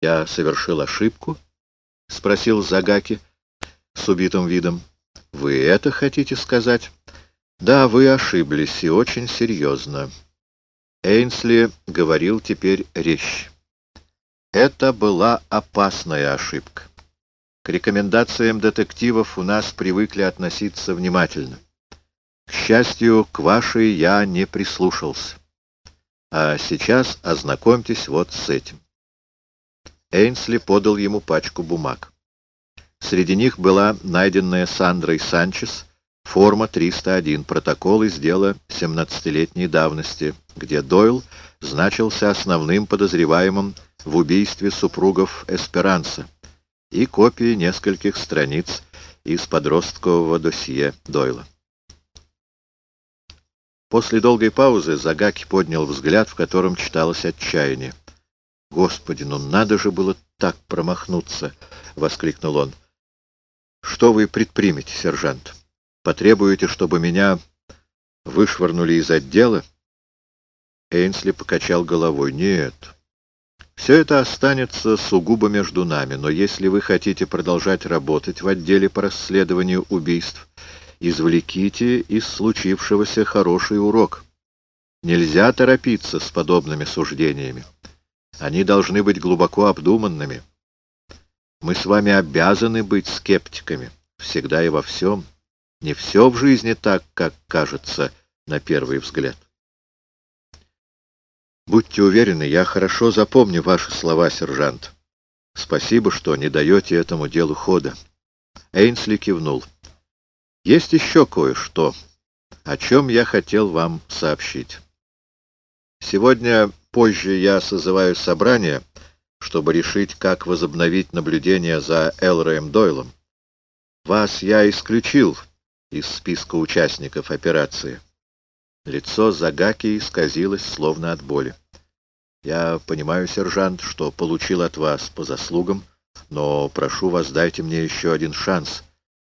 «Я совершил ошибку?» — спросил Загаки с убитым видом. «Вы это хотите сказать?» «Да, вы ошиблись, и очень серьезно». Эйнсли говорил теперь резче. Это была опасная ошибка. К рекомендациям детективов у нас привыкли относиться внимательно. К счастью, к вашей я не прислушался. А сейчас ознакомьтесь вот с этим. Эйнсли подал ему пачку бумаг. Среди них была найденная Сандрой Санчес форма 301, протокол из дела 17-летней давности, где Дойл значился основным подозреваемым в убийстве супругов Эсперанса, и копии нескольких страниц из подросткового досье Дойла. После долгой паузы Загаки поднял взгляд, в котором читалось отчаяние. «Господи, ну надо же было так промахнуться!» — воскликнул он. «Что вы предпримете, сержант? Потребуете, чтобы меня вышвырнули из отдела?» Эйнсли покачал головой. «Нет, все это останется сугубо между нами, но если вы хотите продолжать работать в отделе по расследованию убийств, извлеките из случившегося хороший урок. Нельзя торопиться с подобными суждениями. Они должны быть глубоко обдуманными. Мы с вами обязаны быть скептиками, всегда и во всем. Не все в жизни так, как кажется на первый взгляд. Будьте уверены, я хорошо запомню ваши слова, сержант. Спасибо, что не даете этому делу хода. Эйнсли кивнул. Есть еще кое-что, о чем я хотел вам сообщить. Сегодня позже я созываю собрание, чтобы решить, как возобновить наблюдение за Элроем Дойлом. Вас я исключил из списка участников операции. Лицо Загаки исказилось, словно от боли. Я понимаю, сержант, что получил от вас по заслугам, но прошу вас, дайте мне еще один шанс.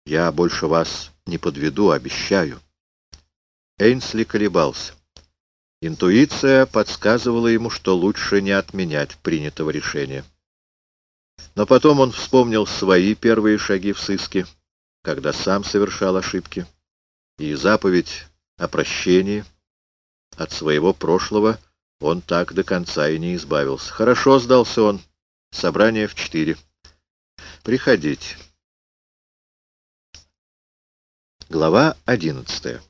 Я больше вас не подведу, обещаю. Эйнсли колебался. Интуиция подсказывала ему, что лучше не отменять принятого решения. Но потом он вспомнил свои первые шаги в сыске, когда сам совершал ошибки, и заповедь о прощении от своего прошлого он так до конца и не избавился. Хорошо сдался он. Собрание в четыре. Приходите. Глава одиннадцатая.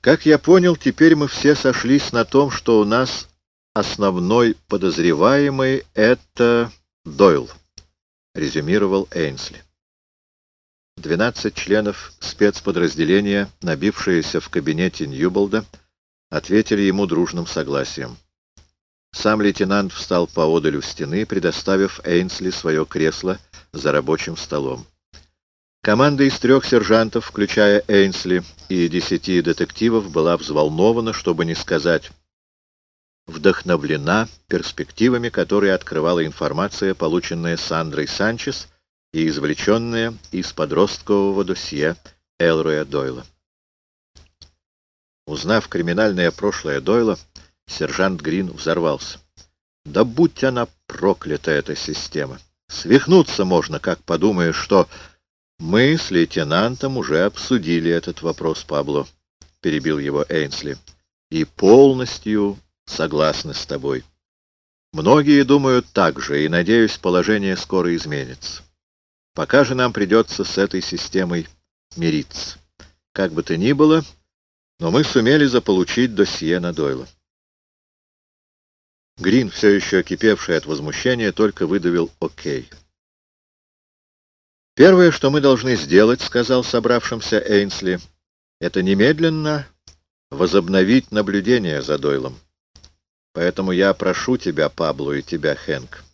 Как я понял, теперь мы все сошлись на том, что у нас основной подозреваемый — это Дойл, резюмировал Эйнсли. Двенадцать членов спецподразделения, набившиеся в кабинете Ньюболда, ответили ему дружным согласием. Сам лейтенант встал поодаль у стены, предоставив Эйнсли свое кресло за рабочим столом. Команда из трех сержантов, включая Эйнсли и десяти детективов, была взволнована, чтобы не сказать вдохновлена перспективами, которые открывала информация, полученная Сандрой Санчес и извлеченная из подросткового досье Элроя Дойла. Узнав криминальное прошлое Дойла, сержант Грин взорвался. Да будь она проклята, эта система! Свихнуться можно, как подумаешь, что «Мы с лейтенантом уже обсудили этот вопрос, Пабло», — перебил его Эйнсли, — «и полностью согласны с тобой. Многие думают так же, и, надеюсь, положение скоро изменится. Пока же нам придется с этой системой мириться. Как бы то ни было, но мы сумели заполучить досье на Дойла». Грин, все еще кипевший от возмущения, только выдавил «Окей». «Первое, что мы должны сделать, — сказал собравшимся Эйнсли, — это немедленно возобновить наблюдение за Дойлом. Поэтому я прошу тебя, Пабло, и тебя, Хэнк,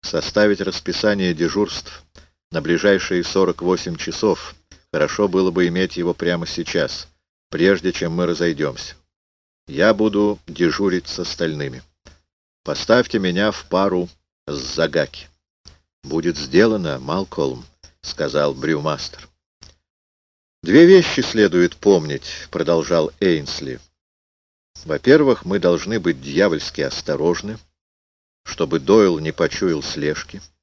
составить расписание дежурств на ближайшие 48 часов. Хорошо было бы иметь его прямо сейчас, прежде чем мы разойдемся. Я буду дежурить с остальными. Поставьте меня в пару с Загаки. Будет сделано, Малкольм. — сказал Брюмастер. «Две вещи следует помнить», — продолжал Эйнсли. «Во-первых, мы должны быть дьявольски осторожны. чтобы Дойл не почуял слежки, —